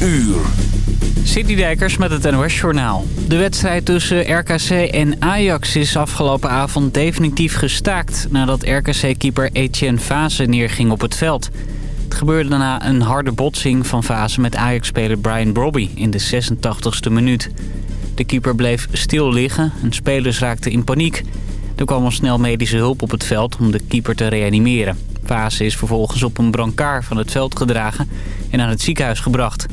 uur. Citydijkers met het NOS Journaal. De wedstrijd tussen RKC en Ajax is afgelopen avond definitief gestaakt... nadat RKC-keeper Etienne Fase neerging op het veld. Het gebeurde daarna een harde botsing van Fase met Ajax-speler Brian Brobby in de 86e minuut. De keeper bleef stil liggen en spelers raakten in paniek. Er kwam al snel medische hulp op het veld om de keeper te reanimeren. Fase is vervolgens op een brancard van het veld gedragen en aan het ziekenhuis gebracht...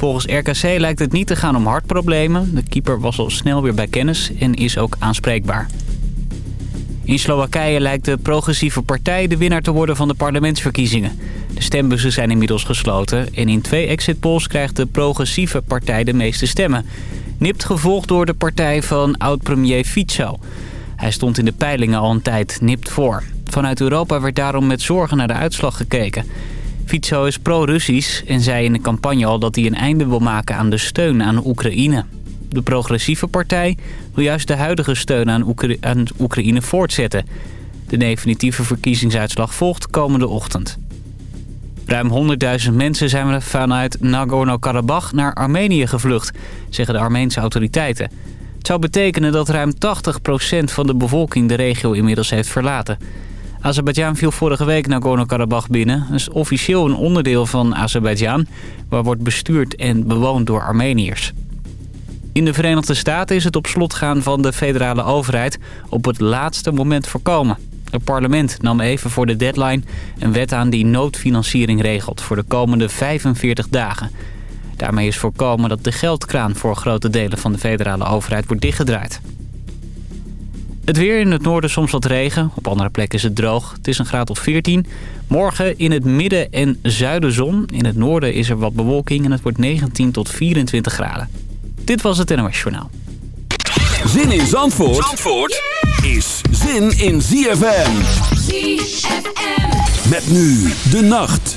Volgens RKC lijkt het niet te gaan om hartproblemen. De keeper was al snel weer bij kennis en is ook aanspreekbaar. In Slowakije lijkt de progressieve partij de winnaar te worden van de parlementsverkiezingen. De stembussen zijn inmiddels gesloten en in twee exit polls krijgt de progressieve partij de meeste stemmen. Nipt gevolgd door de partij van oud-premier Fico. Hij stond in de peilingen al een tijd nipt voor. Vanuit Europa werd daarom met zorgen naar de uitslag gekeken. Fico is pro-Russisch en zei in de campagne al dat hij een einde wil maken aan de steun aan Oekraïne. De progressieve partij wil juist de huidige steun aan, aan Oekraïne voortzetten. De definitieve verkiezingsuitslag volgt komende ochtend. Ruim 100.000 mensen zijn vanuit Nagorno-Karabakh naar Armenië gevlucht, zeggen de Armeense autoriteiten. Het zou betekenen dat ruim 80% van de bevolking de regio inmiddels heeft verlaten. Azerbeidzjan viel vorige week Nagorno-Karabakh binnen. Dat is officieel een onderdeel van Azerbeidzjan... waar wordt bestuurd en bewoond door Armeniërs. In de Verenigde Staten is het op slot gaan van de federale overheid... op het laatste moment voorkomen. Het parlement nam even voor de deadline een wet aan die noodfinanciering regelt... voor de komende 45 dagen. Daarmee is voorkomen dat de geldkraan voor grote delen van de federale overheid wordt dichtgedraaid. Het weer in het noorden soms wat regen. Op andere plekken is het droog. Het is een graad of 14. Morgen in het midden en zuiden zon. In het noorden is er wat bewolking en het wordt 19 tot 24 graden. Dit was het NOS Journaal. Zin in Zandvoort, Zandvoort is zin in ZFM. ZFM. Met nu de nacht.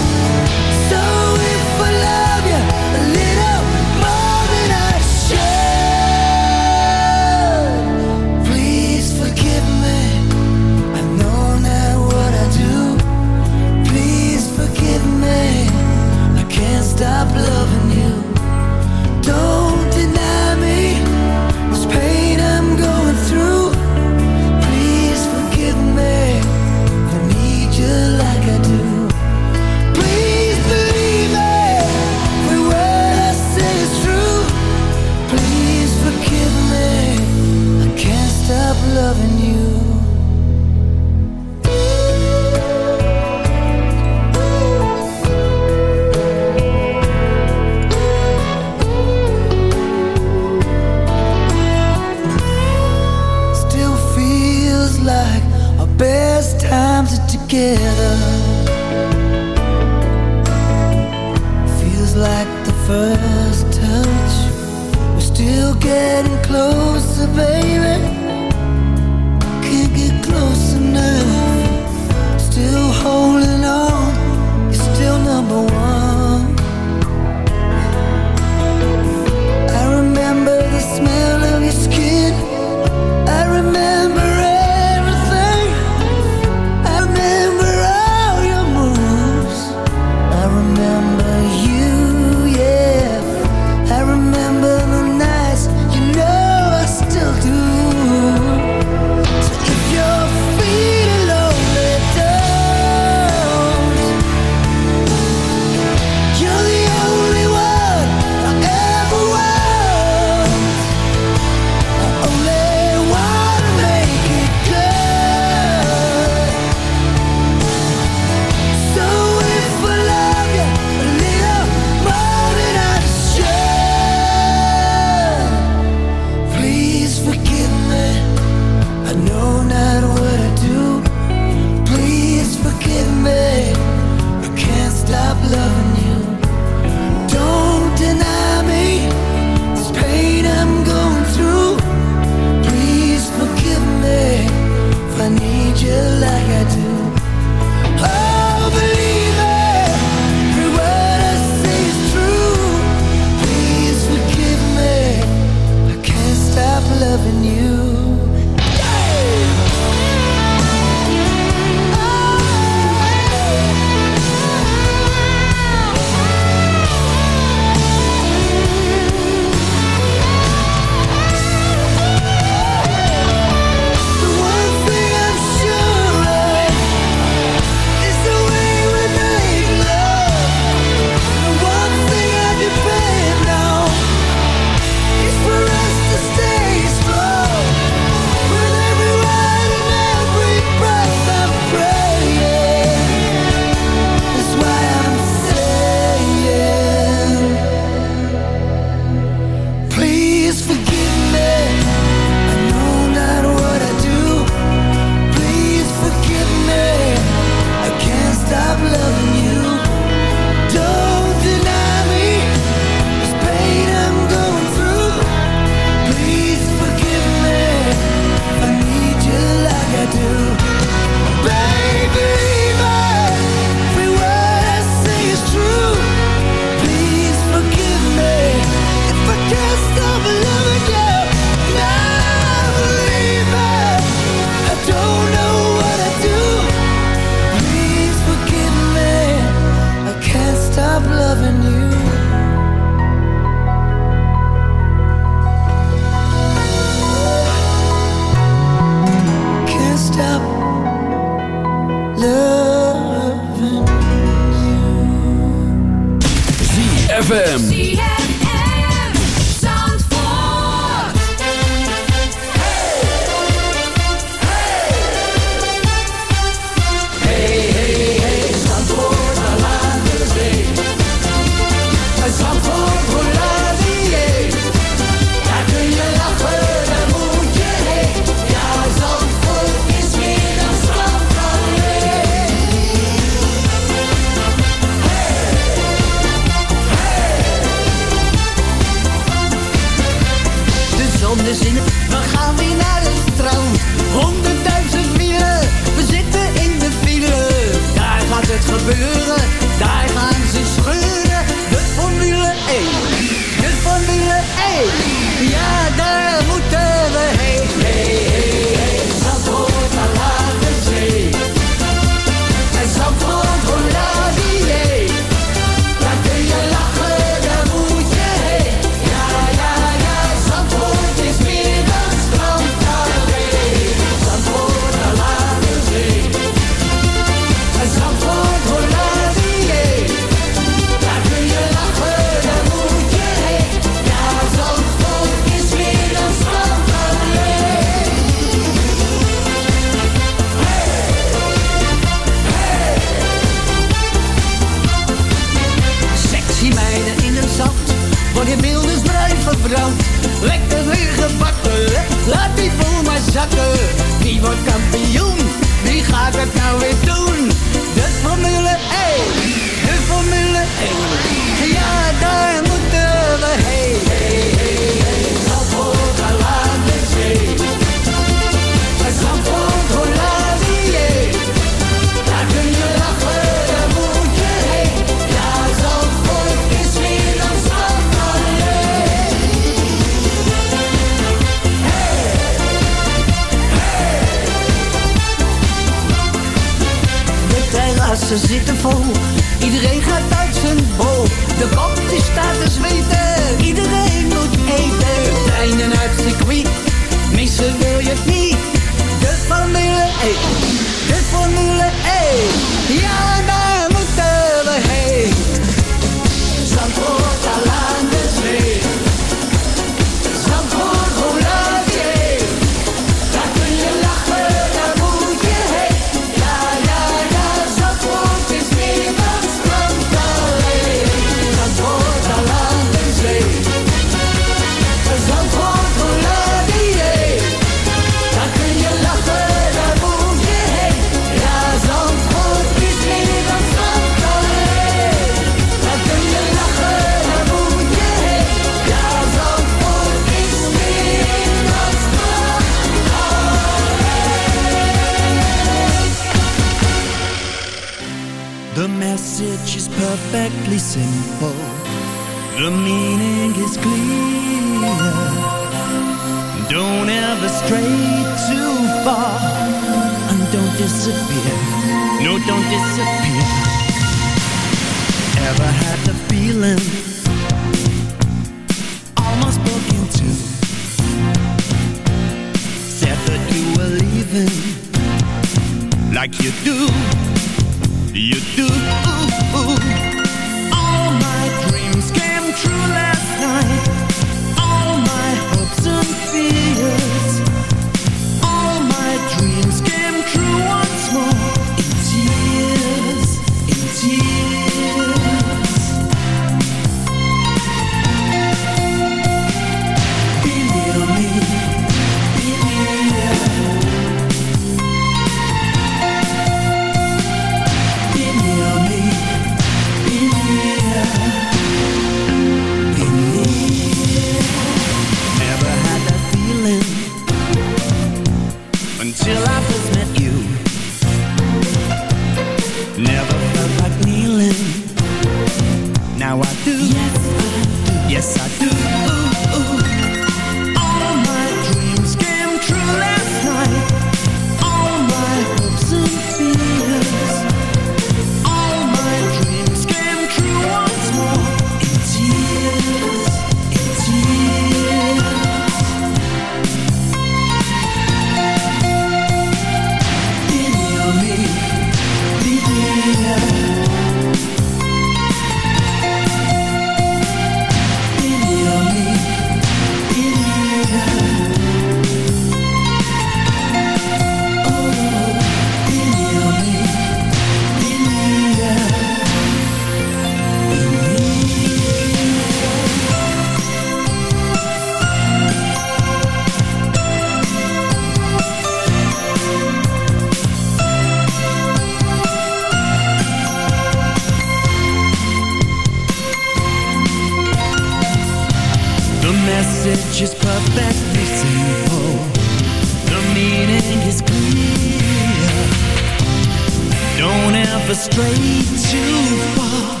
Too far.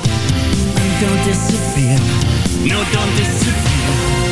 Don't disappear. No, don't disappear.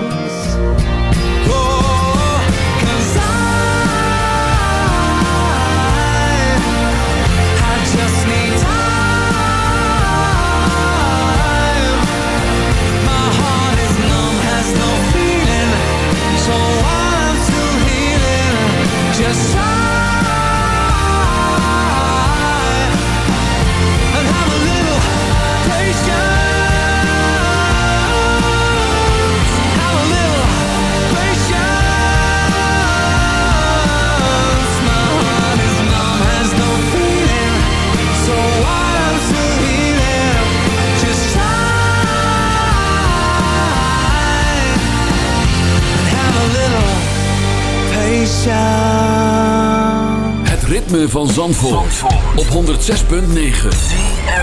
van Zandvoort, op 106.9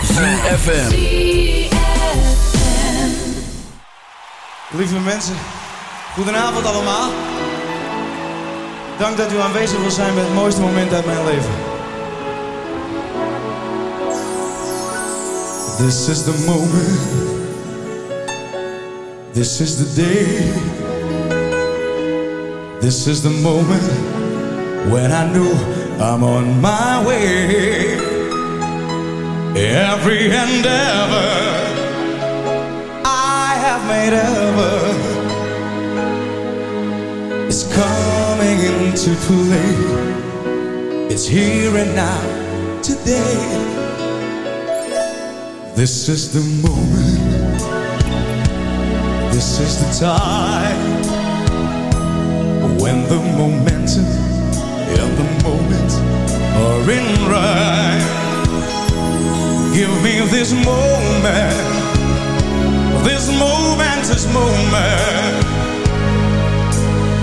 ZFM Lieve mensen, goedenavond allemaal. Dank dat u aanwezig wil zijn bij het mooiste moment uit mijn leven. This is the moment. This is the day. This is the moment when I knew I'm on my way. Every endeavor I have made ever is coming into play. It's here and now, today. This is the moment. This is the time when the momentum and the moment are in right. Give me this moment this momentous moment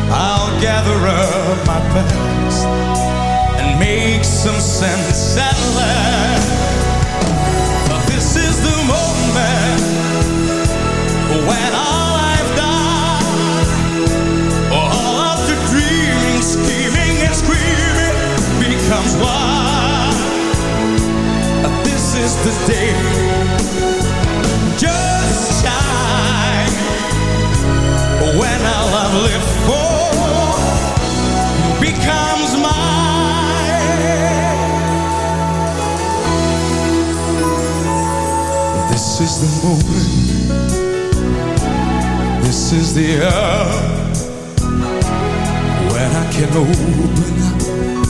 I'll gather up my past and make some sense at last becomes one uh, This is the day just shine when all I've lived for oh, becomes mine. This is the moment. This is the hour when I can open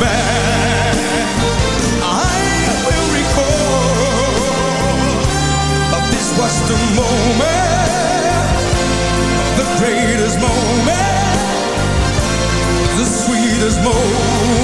back I will recall This was the moment The greatest moment The sweetest moment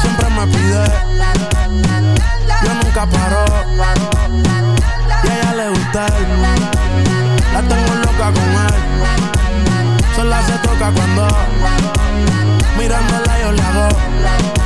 Siempre me pide. Yo nunca paro. Y a ella le gusta. La tengo loca con él. Sola se toca cuando mirándola yo le hago.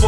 for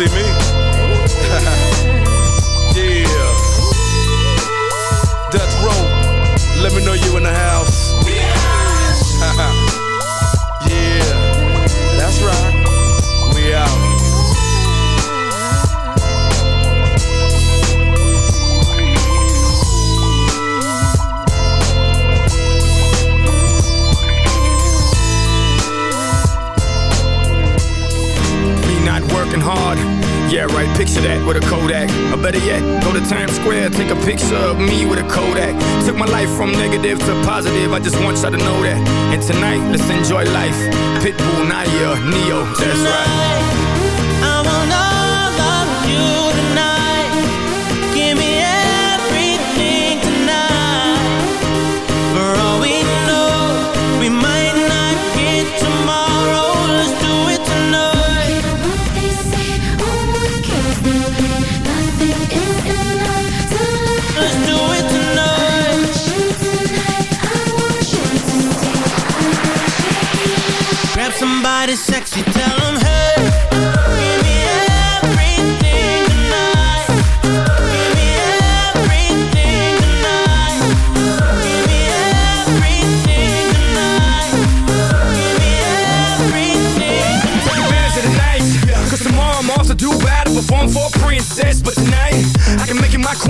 see me? Tonight, let's enjoy life. Pitbull, Nayer, Ne-Yo, Somebody sexy, tell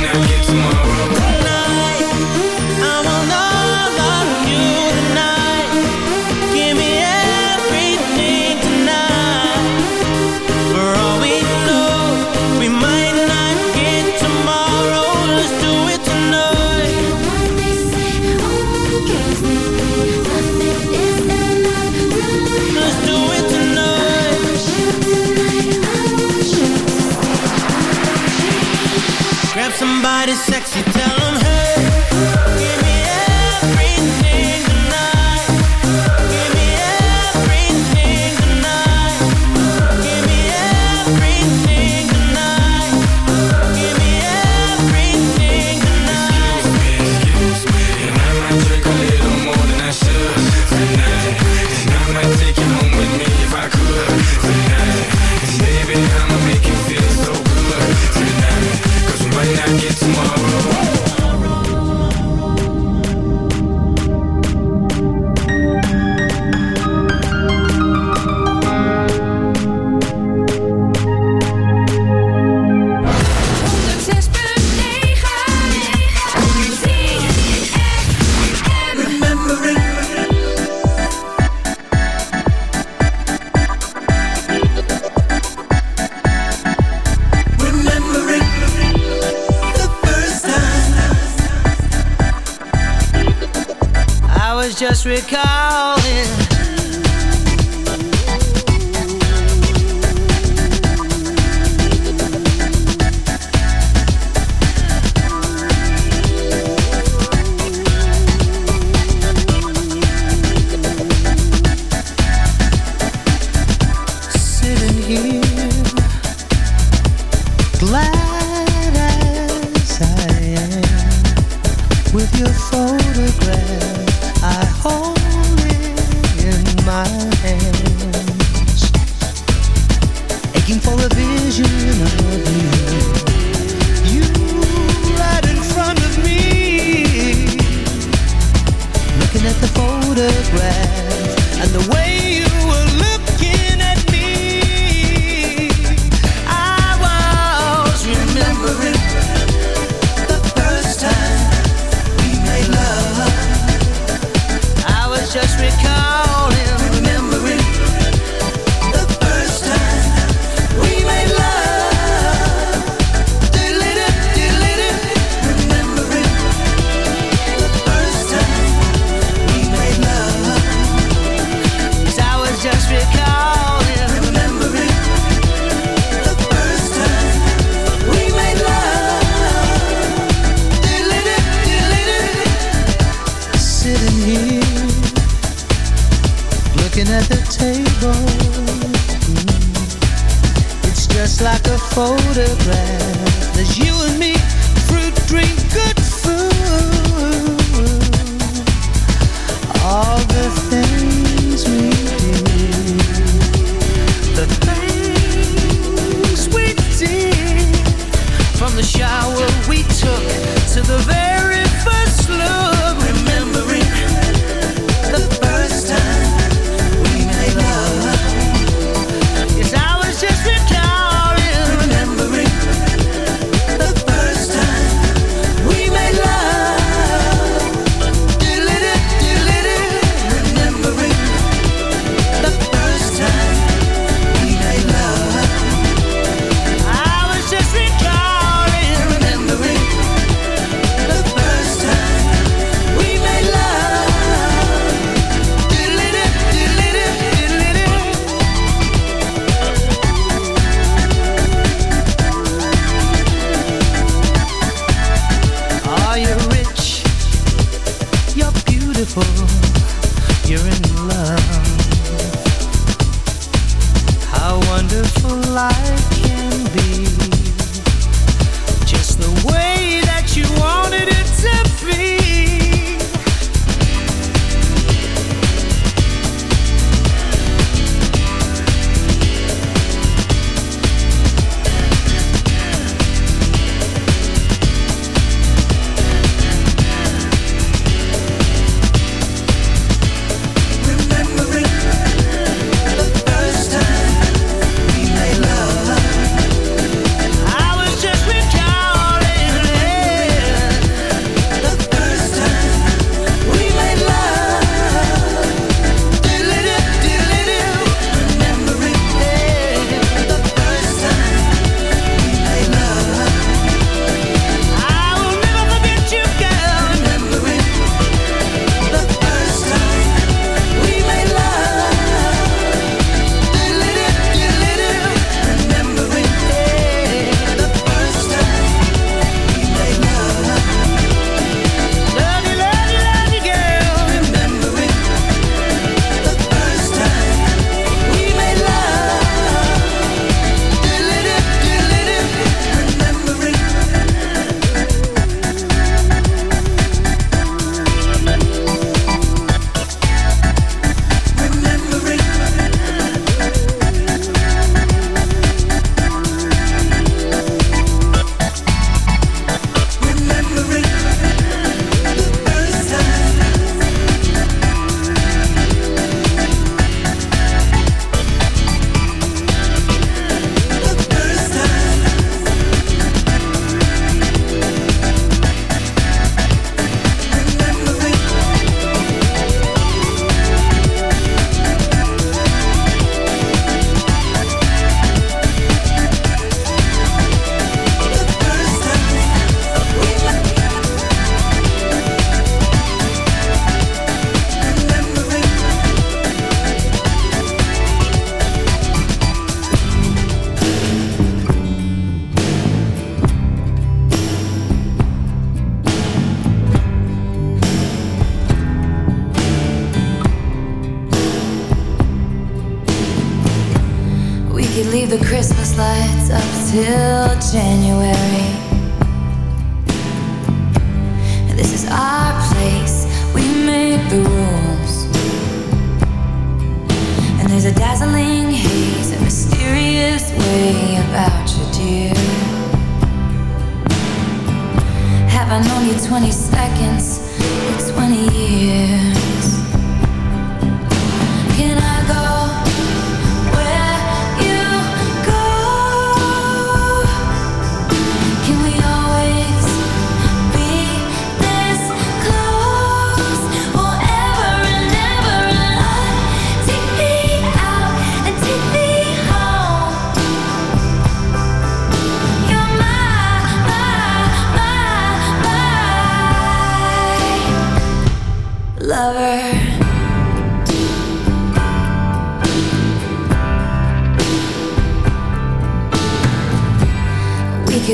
Not get tomorrow.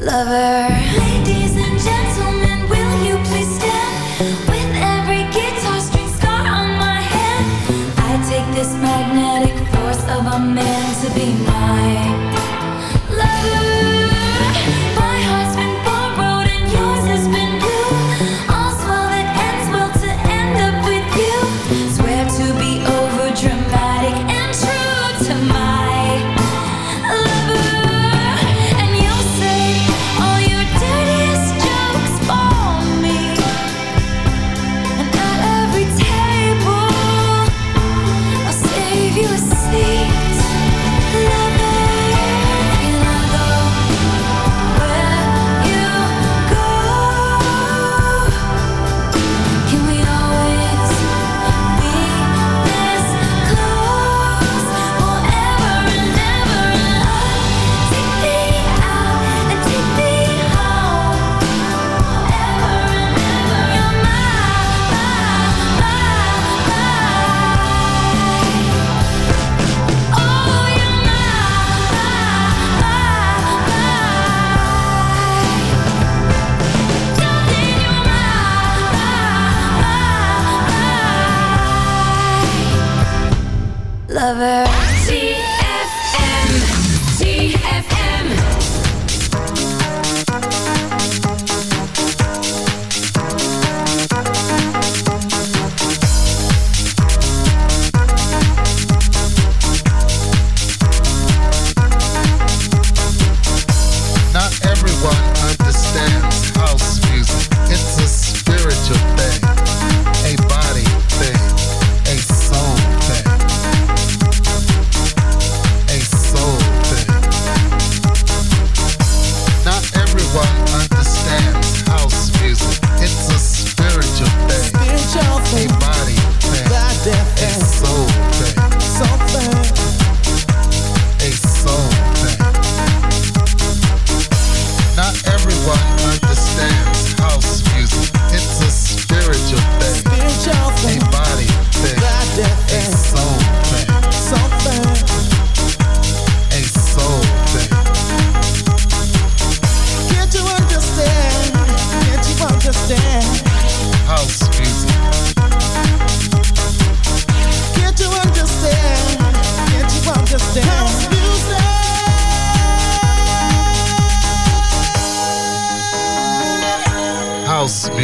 Lover.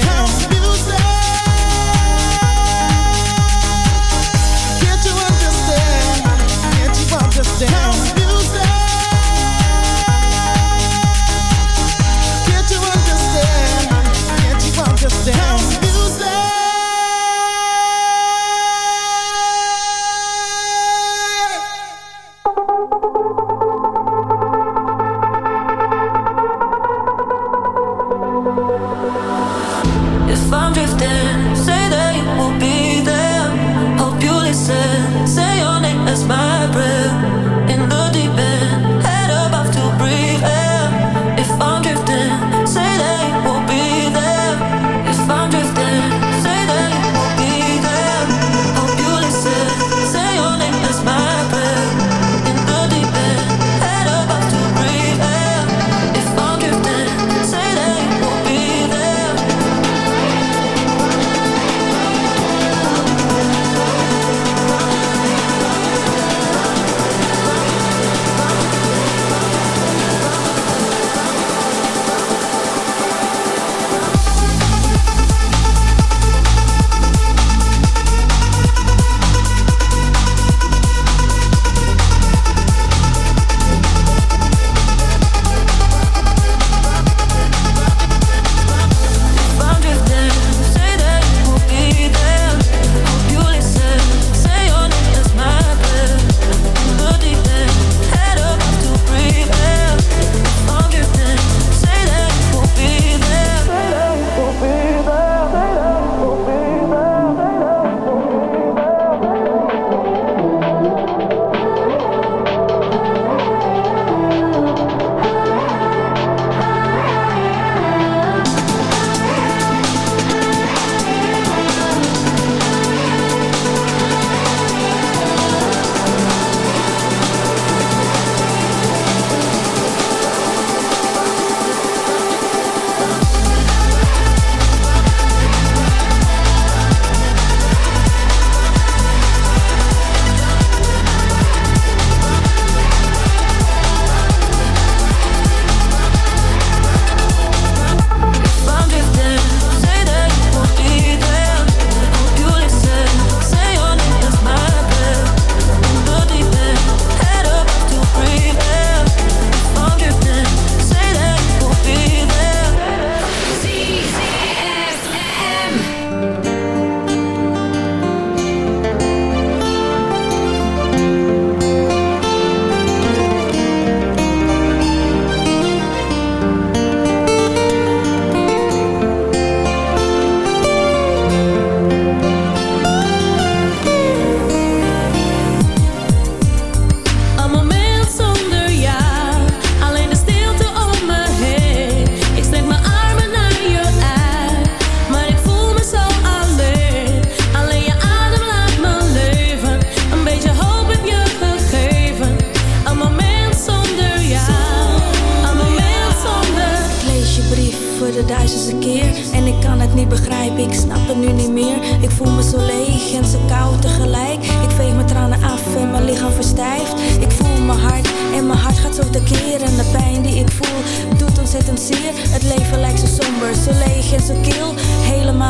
down.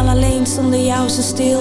alleen zonder jou zo stil.